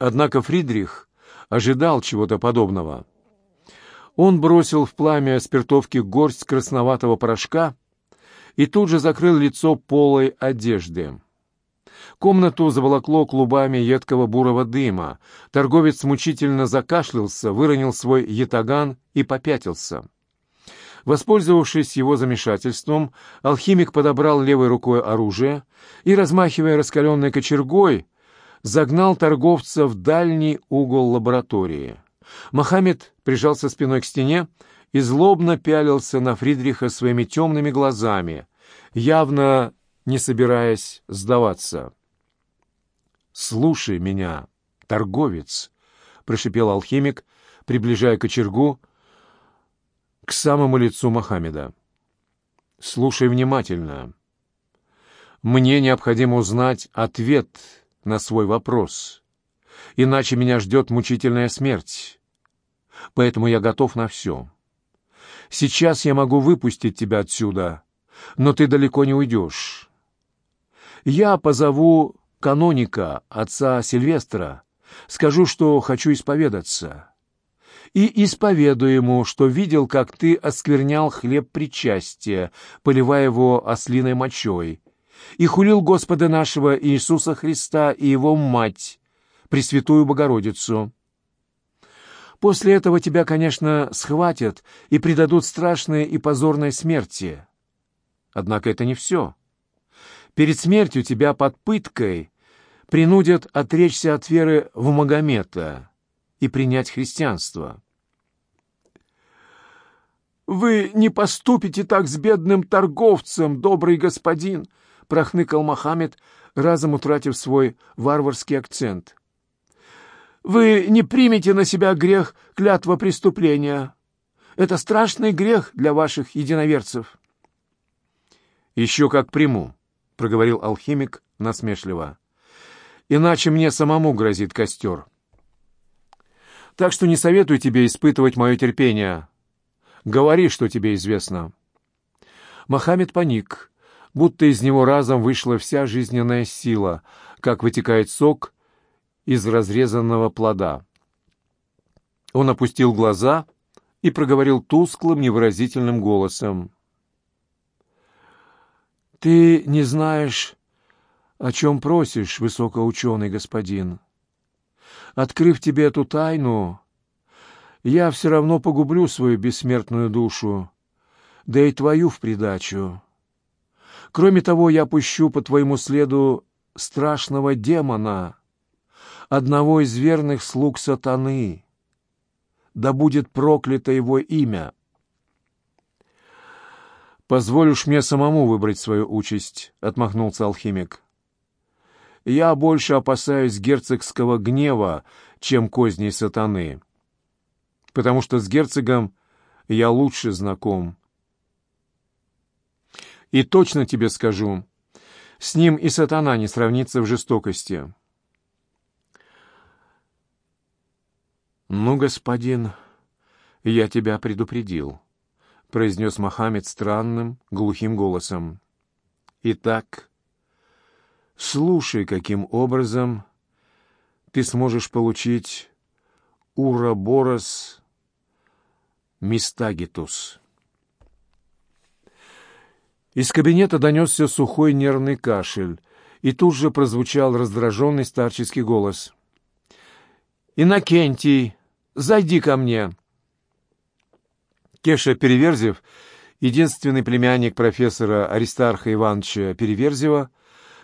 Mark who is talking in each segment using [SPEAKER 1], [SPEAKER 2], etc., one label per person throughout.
[SPEAKER 1] Однако Фридрих ожидал чего-то подобного. Он бросил в пламя спиртовки горсть красноватого порошка и тут же закрыл лицо полой одежды. Комнату заволокло клубами едкого бурого дыма. Торговец мучительно закашлялся, выронил свой ятаган и попятился. Воспользовавшись его замешательством, алхимик подобрал левой рукой оружие и, размахивая раскаленной кочергой, загнал торговца в дальний угол лаборатории. Мохаммед прижался спиной к стене и злобно пялился на Фридриха своими темными глазами, явно не собираясь сдаваться. «Слушай меня, торговец!» — прошипел алхимик, приближая кочергу к самому лицу Мохаммеда. «Слушай внимательно. Мне необходимо узнать ответ на свой вопрос, иначе меня ждет мучительная смерть. Поэтому я готов на все. Сейчас я могу выпустить тебя отсюда, но ты далеко не уйдешь. Я позову каноника, отца Сильвестра, скажу, что хочу исповедаться. И исповедую ему, что видел, как ты осквернял хлеб причастия, поливая его ослиной мочой, и хулил Господа нашего Иисуса Христа и Его Мать, Пресвятую Богородицу. После этого тебя, конечно, схватят и предадут страшной и позорной смерти. Однако это не все. Перед смертью тебя под пыткой принудят отречься от веры в Магомета и принять христианство. «Вы не поступите так с бедным торговцем, добрый господин!» — прохныкал Мохаммед, разом утратив свой варварский акцент. «Вы не примете на себя грех клятва преступления. Это страшный грех для ваших единоверцев». «Еще как приму», — проговорил алхимик насмешливо. «Иначе мне самому грозит костер. Так что не советую тебе испытывать мое терпение. Говори, что тебе известно». Мохаммед паник, будто из него разом вышла вся жизненная сила, как вытекает сок из разрезанного плода. Он опустил глаза и проговорил тусклым, невыразительным голосом. «Ты не знаешь, о чем просишь, высокоученый господин. Открыв тебе эту тайну, я все равно погублю свою бессмертную душу, да и твою в придачу. Кроме того, я пущу по твоему следу страшного демона, одного из верных слуг сатаны. Да будет проклято его имя!» «Позволишь мне самому выбрать свою участь», — отмахнулся алхимик. «Я больше опасаюсь герцогского гнева, чем козней сатаны, потому что с герцогом я лучше знаком. И точно тебе скажу, с ним и сатана не сравнится в жестокости». «Ну, господин, я тебя предупредил». — произнес Мохаммед странным, глухим голосом. «Итак, слушай, каким образом ты сможешь получить Ураборос Мистагитус». Из кабинета донесся сухой нервный кашель, и тут же прозвучал раздраженный старческий голос. «Иннокентий, зайди ко мне!» Кеша Переверзев, единственный племянник профессора Аристарха Ивановича Переверзева,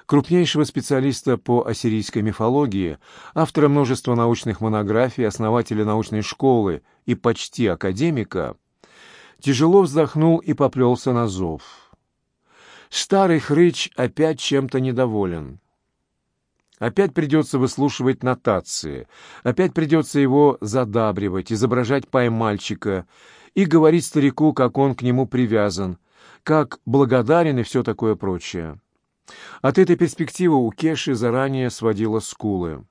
[SPEAKER 1] крупнейшего специалиста по ассирийской мифологии, автора множества научных монографий, основателя научной школы и почти академика, тяжело вздохнул и поплелся на зов. Старый хрыч опять чем-то недоволен. Опять придется выслушивать нотации, опять придется его задабривать, изображать поймальчика и говорить старику, как он к нему привязан, как благодарен и все такое прочее. От этой перспективы у Кеши заранее сводила скулы.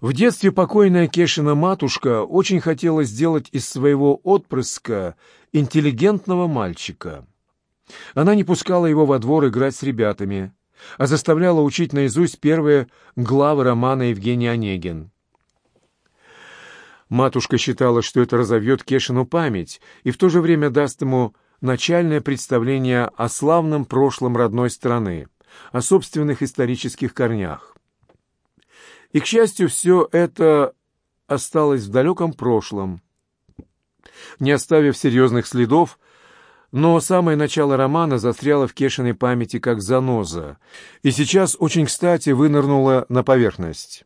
[SPEAKER 1] В детстве покойная Кешина матушка очень хотела сделать из своего отпрыска интеллигентного мальчика. Она не пускала его во двор играть с ребятами, а заставляла учить наизусть первые главы романа Евгений Онегин. Матушка считала, что это разовьет Кешину память и в то же время даст ему начальное представление о славном прошлом родной страны, о собственных исторических корнях. И, к счастью, все это осталось в далеком прошлом, не оставив серьезных следов, но самое начало романа застряло в Кешиной памяти как заноза, и сейчас очень кстати вынырнуло на поверхность.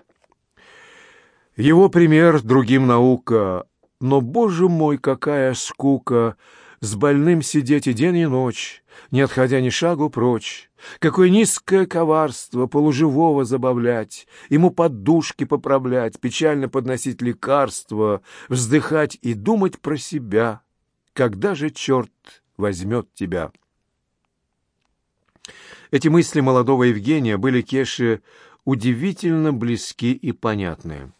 [SPEAKER 1] Его пример другим наука, но, боже мой, какая скука, с больным сидеть и день и ночь, не отходя ни шагу прочь. Какое низкое коварство полуживого забавлять, ему подушки поправлять, печально подносить лекарства, вздыхать и думать про себя. Когда же черт возьмет тебя? Эти мысли молодого Евгения были Кеше удивительно близки и понятны.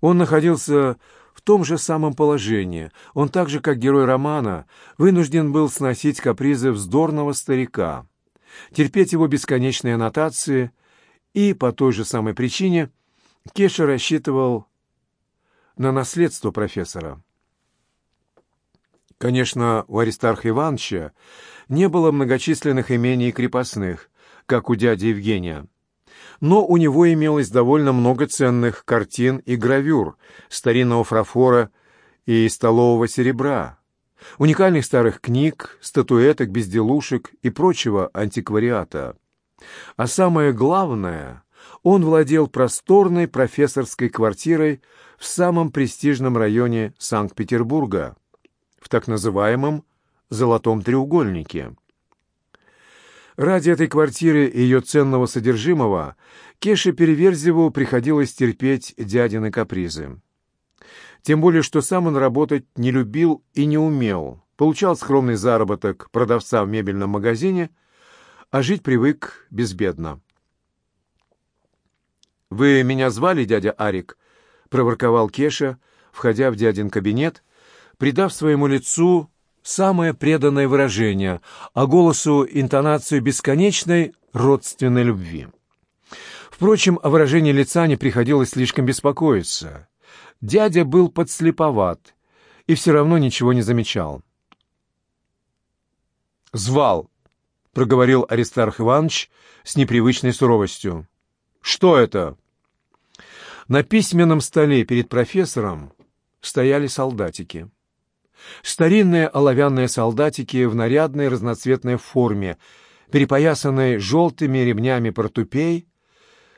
[SPEAKER 1] Он находился в том же самом положении. Он так же, как герой романа, вынужден был сносить капризы вздорного старика, терпеть его бесконечные аннотации, и по той же самой причине Кеша рассчитывал на наследство профессора. Конечно, у Аристарха Ивановича не было многочисленных имений и крепостных, как у дяди Евгения но у него имелось довольно много ценных картин и гравюр, старинного фарфора и столового серебра, уникальных старых книг, статуэток, безделушек и прочего антиквариата. А самое главное, он владел просторной профессорской квартирой в самом престижном районе Санкт-Петербурга, в так называемом «Золотом треугольнике». Ради этой квартиры и ее ценного содержимого Кеше Переверзеву приходилось терпеть дядины капризы. Тем более, что сам он работать не любил и не умел, получал скромный заработок продавца в мебельном магазине, а жить привык безбедно. «Вы меня звали, дядя Арик?» — проворковал Кеша, входя в дядин кабинет, придав своему лицу самое преданное выражение, а голосу интонацию бесконечной родственной любви. Впрочем, о выражении лица не приходилось слишком беспокоиться. Дядя был подслеповат и все равно ничего не замечал. «Звал», — проговорил Аристарх Иванович с непривычной суровостью. «Что это?» На письменном столе перед профессором стояли солдатики. Старинные оловянные солдатики в нарядной разноцветной форме, перепоясанные желтыми ремнями портупей,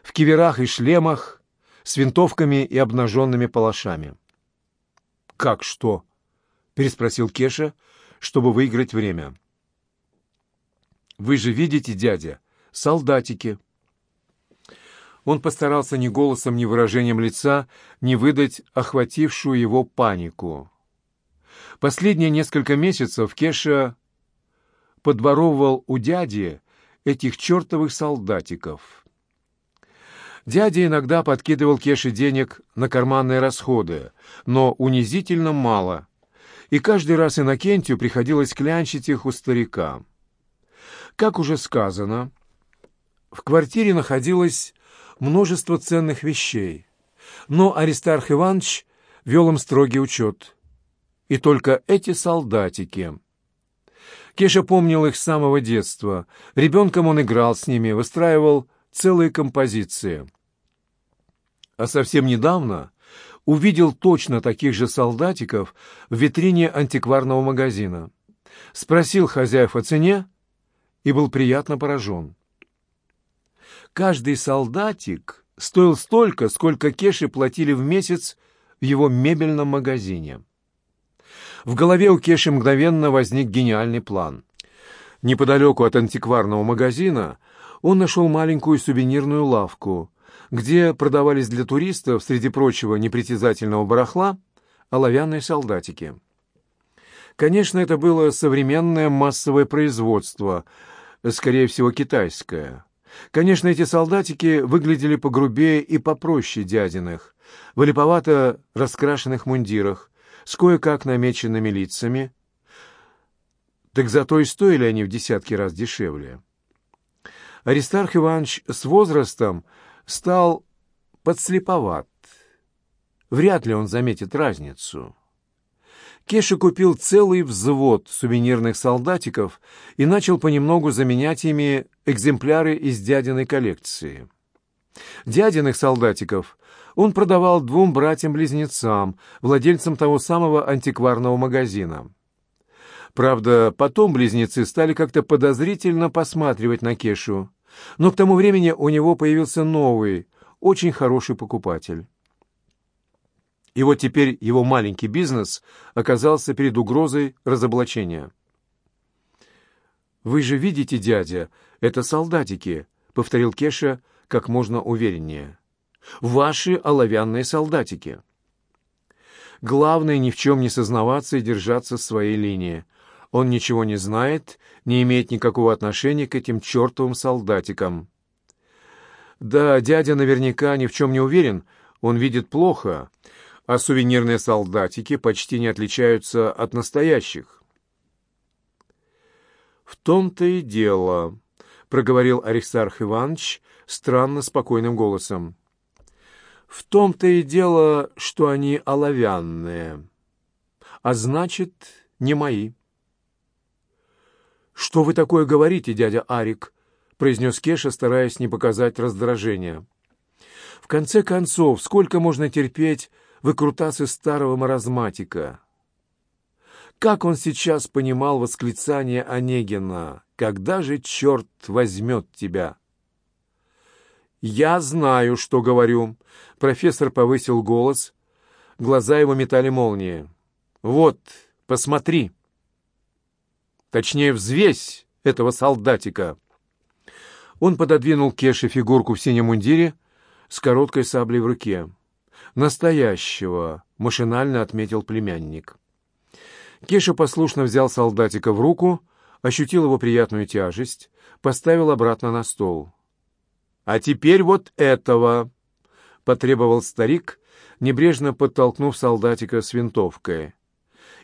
[SPEAKER 1] в киверах и шлемах, с винтовками и обнаженными палашами. «Как что?» — переспросил Кеша, чтобы выиграть время. «Вы же видите, дядя, солдатики». Он постарался ни голосом, ни выражением лица не выдать охватившую его панику. Последние несколько месяцев Кеша подворовывал у дяди этих чертовых солдатиков. Дядя иногда подкидывал Кеше денег на карманные расходы, но унизительно мало, и каждый раз Иннокентию приходилось клянчить их у старика. Как уже сказано, в квартире находилось множество ценных вещей, но Аристарх Иванович вел им строгий учет — и только эти солдатики. Кеша помнил их с самого детства. Ребенком он играл с ними, выстраивал целые композиции. А совсем недавно увидел точно таких же солдатиков в витрине антикварного магазина. Спросил хозяев о цене и был приятно поражен. Каждый солдатик стоил столько, сколько Кеше платили в месяц в его мебельном магазине. В голове у Кеши мгновенно возник гениальный план. Неподалеку от антикварного магазина он нашел маленькую сувенирную лавку, где продавались для туристов, среди прочего непритязательного барахла, оловянные солдатики. Конечно, это было современное массовое производство, скорее всего, китайское. Конечно, эти солдатики выглядели погрубее и попроще дядиных, в липовато раскрашенных мундирах, с кое-как намеченными лицами, так зато и стоили они в десятки раз дешевле. Аристарх Иванович с возрастом стал подслеповат. Вряд ли он заметит разницу. Кеша купил целый взвод сувенирных солдатиков и начал понемногу заменять ими экземпляры из дядиной коллекции. Дядиных солдатиков он продавал двум братьям-близнецам, владельцам того самого антикварного магазина. Правда, потом близнецы стали как-то подозрительно посматривать на Кешу, но к тому времени у него появился новый, очень хороший покупатель. И вот теперь его маленький бизнес оказался перед угрозой разоблачения. «Вы же видите, дядя, это солдатики», — повторил Кеша как можно увереннее. «Ваши оловянные солдатики». Главное ни в чем не сознаваться и держаться своей линии. Он ничего не знает, не имеет никакого отношения к этим чертовым солдатикам. Да, дядя наверняка ни в чем не уверен, он видит плохо, а сувенирные солдатики почти не отличаются от настоящих. «В том-то и дело», — проговорил Аристарх Иванович странно спокойным голосом. «В том-то и дело, что они оловянные, а значит, не мои». «Что вы такое говорите, дядя Арик?» — произнес Кеша, стараясь не показать раздражения. «В конце концов, сколько можно терпеть выкрутасы старого маразматика?» Как он сейчас понимал восклицание Онегина «Когда же черт возьмет тебя?» «Я знаю, что говорю», — профессор повысил голос. Глаза его метали молнии. «Вот, посмотри». Точнее, взвесь этого солдатика. Он пододвинул Кеше фигурку в синем мундире с короткой саблей в руке. «Настоящего», — машинально отметил племянник. Кеша послушно взял солдатика в руку, ощутил его приятную тяжесть, поставил обратно на стол. «А теперь вот этого!» — потребовал старик, небрежно подтолкнув солдатика с винтовкой.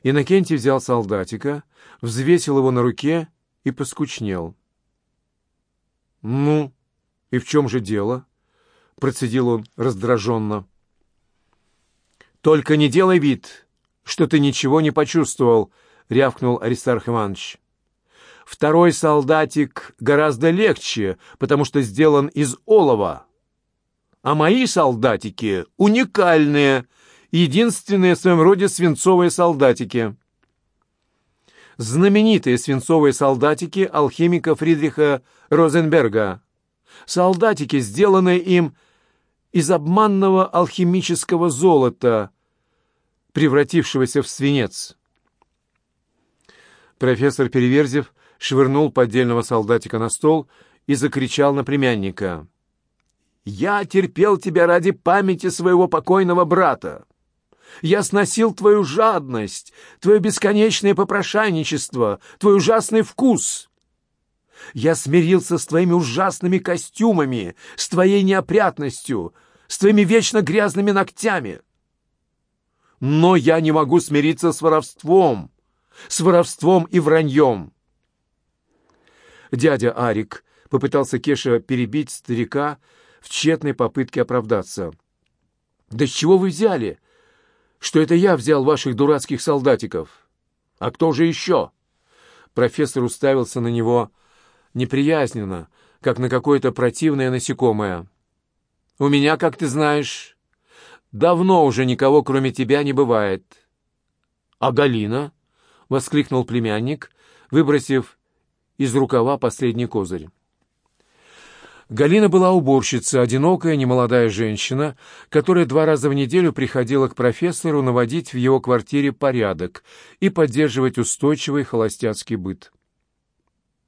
[SPEAKER 1] Иннокентий взял солдатика, взвесил его на руке и поскучнел. «Ну, и в чем же дело?» — процедил он раздраженно. «Только не делай вид, что ты ничего не почувствовал», — рявкнул Аристарх Иванович. «Второй солдатик гораздо легче, потому что сделан из олова. А мои солдатики уникальные, единственные в своем роде свинцовые солдатики. Знаменитые свинцовые солдатики алхимика Фридриха Розенберга. Солдатики, сделанные им из обманного алхимического золота, превратившегося в свинец. Профессор Переверзев швырнул поддельного солдатика на стол и закричал на племянника. «Я терпел тебя ради памяти своего покойного брата. Я сносил твою жадность, твое бесконечное попрошайничество, твой ужасный вкус. Я смирился с твоими ужасными костюмами, с твоей неопрятностью, с твоими вечно грязными ногтями. Но я не могу смириться с воровством, с воровством и враньем. Дядя Арик попытался Кеша перебить старика в тщетной попытке оправдаться. «Да с чего вы взяли? что это я взял ваших дурацких солдатиков. А кто же еще?» Профессор уставился на него неприязненно, как на какое-то противное насекомое. «У меня, как ты знаешь, давно уже никого, кроме тебя, не бывает». «А Галина?» — воскликнул племянник, выбросив из рукава последний козырь. Галина была уборщица, одинокая, немолодая женщина, которая два раза в неделю приходила к профессору наводить в его квартире порядок и поддерживать устойчивый холостяцкий быт.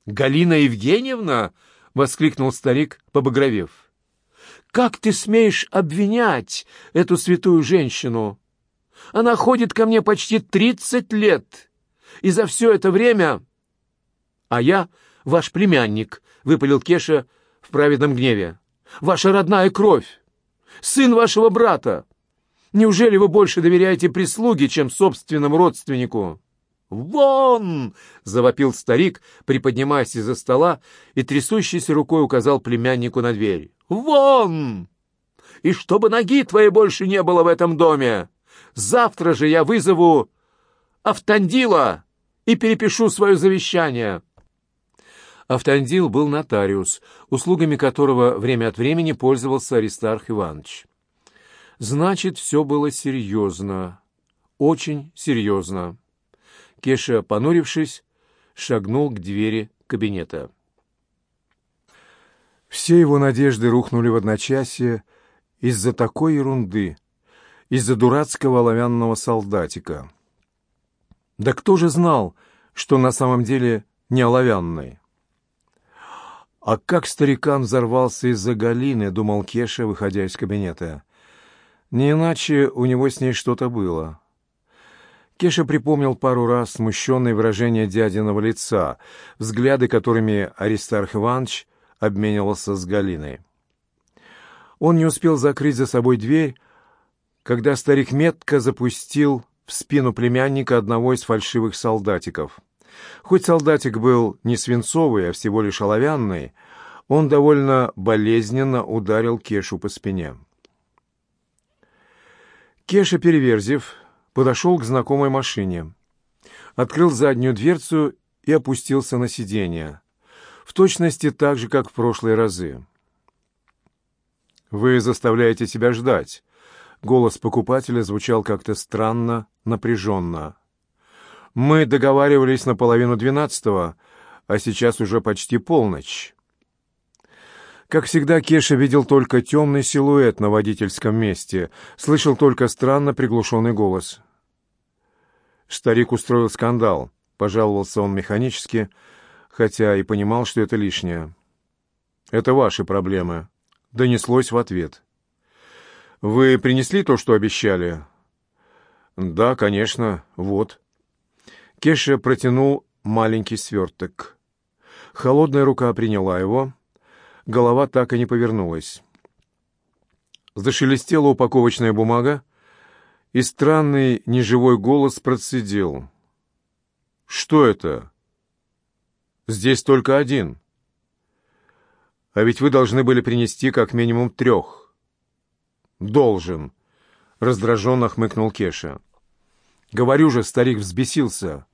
[SPEAKER 1] «Галина Евгеньевна!» — воскликнул старик, побагровев. «Как ты смеешь обвинять эту святую женщину? Она ходит ко мне почти тридцать лет, и за все это время...» «А я ваш племянник», — выпалил Кеша, — в праведном гневе. «Ваша родная кровь! Сын вашего брата! Неужели вы больше доверяете прислуге, чем собственному родственнику?» «Вон!» — завопил старик, приподнимаясь из-за стола и трясущейся рукой указал племяннику на дверь. «Вон! И чтобы ноги твоей больше не было в этом доме! Завтра же я вызову Автандила и перепишу свое завещание!» Автандил был нотариус, услугами которого время от времени пользовался Аристарх Иванович. Значит, все было серьезно, очень серьезно. Кеша, понурившись, шагнул к двери кабинета. Все его надежды рухнули в одночасье из-за такой ерунды, из-за дурацкого оловянного солдатика. Да кто же знал, что на самом деле не оловянный? «А как старикан взорвался из-за Галины», — думал Кеша, выходя из кабинета. «Не иначе у него с ней что-то было». Кеша припомнил пару раз смущенное выражение дядиного лица, взгляды, которыми Аристарх Иванович обменивался с Галиной. Он не успел закрыть за собой дверь, когда старик метко запустил в спину племянника одного из фальшивых солдатиков. Хоть солдатик был не свинцовый, а всего лишь оловянный, он довольно болезненно ударил Кешу по спине. Кеша Переверзев подошел к знакомой машине, открыл заднюю дверцу и опустился на сиденье, в точности так же, как в прошлые разы. «Вы заставляете себя ждать». Голос покупателя звучал как-то странно, напряженно. «Мы договаривались на половину двенадцатого, а сейчас уже почти полночь». Как всегда, Кеша видел только темный силуэт на водительском месте, слышал только странно приглушенный голос. Старик устроил скандал, пожаловался он механически, хотя и понимал, что это лишнее. «Это ваши проблемы», — донеслось в ответ. «Вы принесли то, что обещали?» «Да, конечно, вот». Кеша протянул маленький сверток. Холодная рука приняла его, голова так и не повернулась. Зашелестела упаковочная бумага, и странный неживой голос процедил. «Что это? Здесь только один. А ведь вы должны были принести как минимум трех». «Должен», — раздраженно хмыкнул Кеша. «Говорю же, старик взбесился.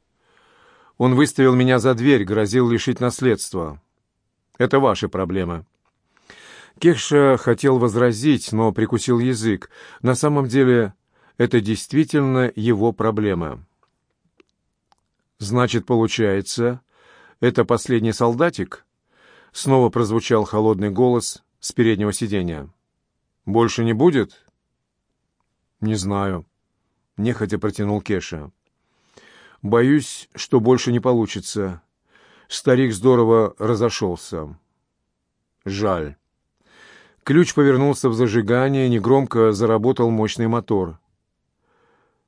[SPEAKER 1] Он выставил меня за дверь, грозил лишить наследства. Это ваши проблемы». Кеша хотел возразить, но прикусил язык. На самом деле это действительно его проблема. «Значит, получается, это последний солдатик?» Снова прозвучал холодный голос с переднего сиденья. «Больше не будет?» «Не знаю», — нехотя протянул Кеша. «Боюсь, что больше не получится. Старик здорово разошелся. Жаль». Ключ повернулся в зажигание, негромко заработал мощный мотор.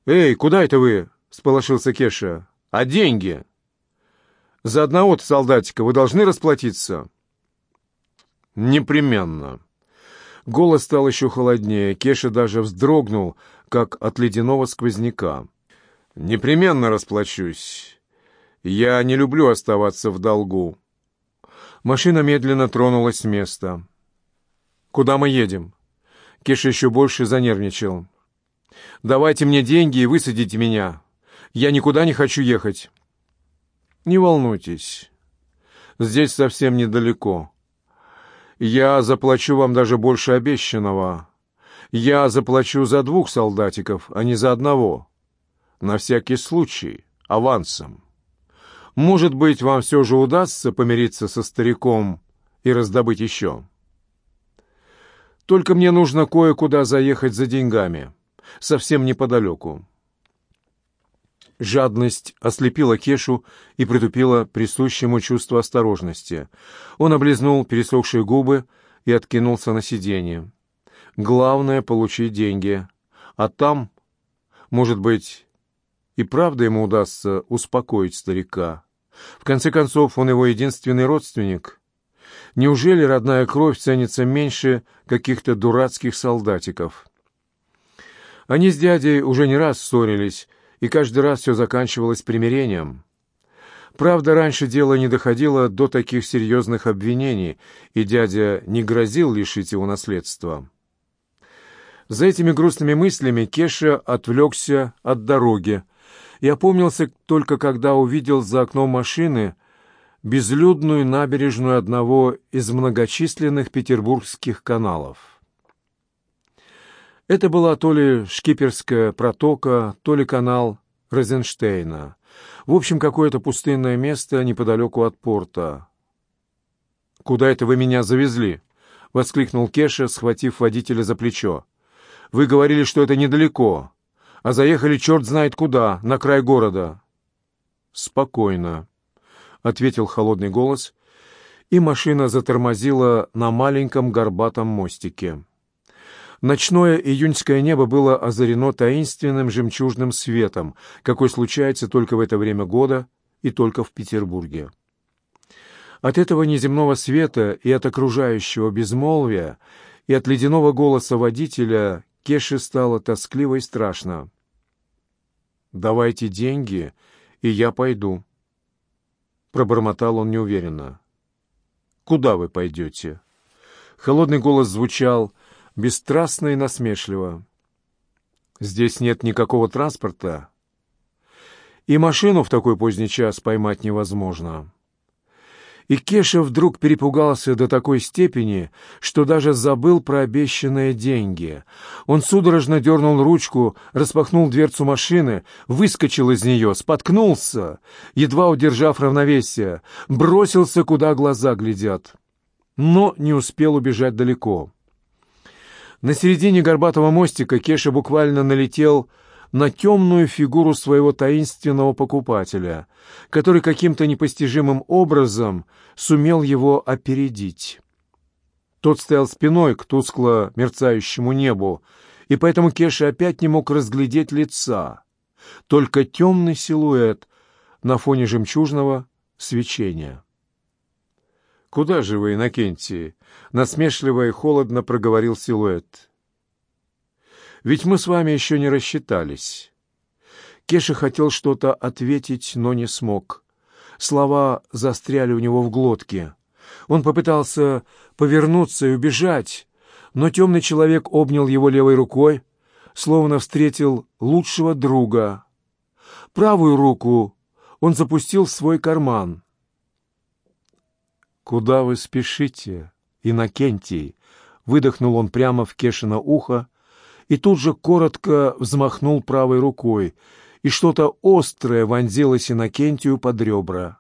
[SPEAKER 1] «Эй, куда это вы?» — сполошился Кеша. «А деньги?» «За одного-то солдатика вы должны расплатиться?» «Непременно». Голос стал еще холоднее. Кеша даже вздрогнул, как от ледяного сквозняка. «Непременно расплачусь. Я не люблю оставаться в долгу». Машина медленно тронулась с места. «Куда мы едем?» Кеша еще больше занервничал. Давайте мне деньги и высадите меня. Я никуда не хочу ехать». «Не волнуйтесь. Здесь совсем недалеко. Я заплачу вам даже больше обещанного. Я заплачу за двух солдатиков, а не за одного. На всякий случай, авансом. Может быть, вам все же удастся помириться со стариком и раздобыть еще. Только мне нужно кое-куда заехать за деньгами» совсем неподалеку. Жадность ослепила Кешу и притупила присущему чувство осторожности. Он облизнул пересохшие губы и откинулся на сиденье. Главное — получить деньги. А там, может быть, и правда ему удастся успокоить старика. В конце концов, он его единственный родственник. Неужели родная кровь ценится меньше каких-то дурацких солдатиков? Они с дядей уже не раз ссорились, и каждый раз все заканчивалось примирением. Правда, раньше дело не доходило до таких серьезных обвинений, и дядя не грозил лишить его наследства. За этими грустными мыслями Кеша отвлекся от дороги и опомнился только когда увидел за окном машины безлюдную набережную одного из многочисленных петербургских каналов. Это была то ли Шкиперская протока, то ли канал Розенштейна. В общем, какое-то пустынное место неподалеку от порта. «Куда это вы меня завезли?» — воскликнул Кеша, схватив водителя за плечо. «Вы говорили, что это недалеко, а заехали черт знает куда, на край города». «Спокойно», — ответил холодный голос, и машина затормозила на маленьком горбатом мостике. Ночное июньское небо было озарено таинственным жемчужным светом, какой случается только в это время года и только в Петербурге. От этого неземного света и от окружающего безмолвия и от ледяного голоса водителя Кеше стало тоскливо и страшно. «Давайте деньги, и я пойду», — пробормотал он неуверенно. «Куда вы пойдете?» Холодный голос звучал бесстрастно и насмешливо. «Здесь нет никакого транспорта, и машину в такой поздний час поймать невозможно». И Кеша вдруг перепугался до такой степени, что даже забыл про обещанные деньги. Он судорожно дернул ручку, распахнул дверцу машины, выскочил из нее, споткнулся, едва удержав равновесие, бросился, куда глаза глядят. Но не успел убежать далеко. На середине горбатого мостика Кеша буквально налетел на темную фигуру своего таинственного покупателя, который каким-то непостижимым образом сумел его опередить. Тот стоял спиной к тускло мерцающему небу, и поэтому Кеша опять не мог разглядеть лица, только темный силуэт на фоне жемчужного свечения. «Куда же вы, Иннокентий?» — насмешливо и холодно проговорил силуэт. «Ведь мы с вами еще не рассчитались». Кеша хотел что-то ответить, но не смог. Слова застряли у него в глотке. Он попытался повернуться и убежать, но темный человек обнял его левой рукой, словно встретил лучшего друга. Правую руку он запустил в свой карман — «Куда вы спешите, Иннокентий?» Выдохнул он прямо в Кешино ухо и тут же коротко взмахнул правой рукой, и что-то острое вонзилось Иннокентию под ребра.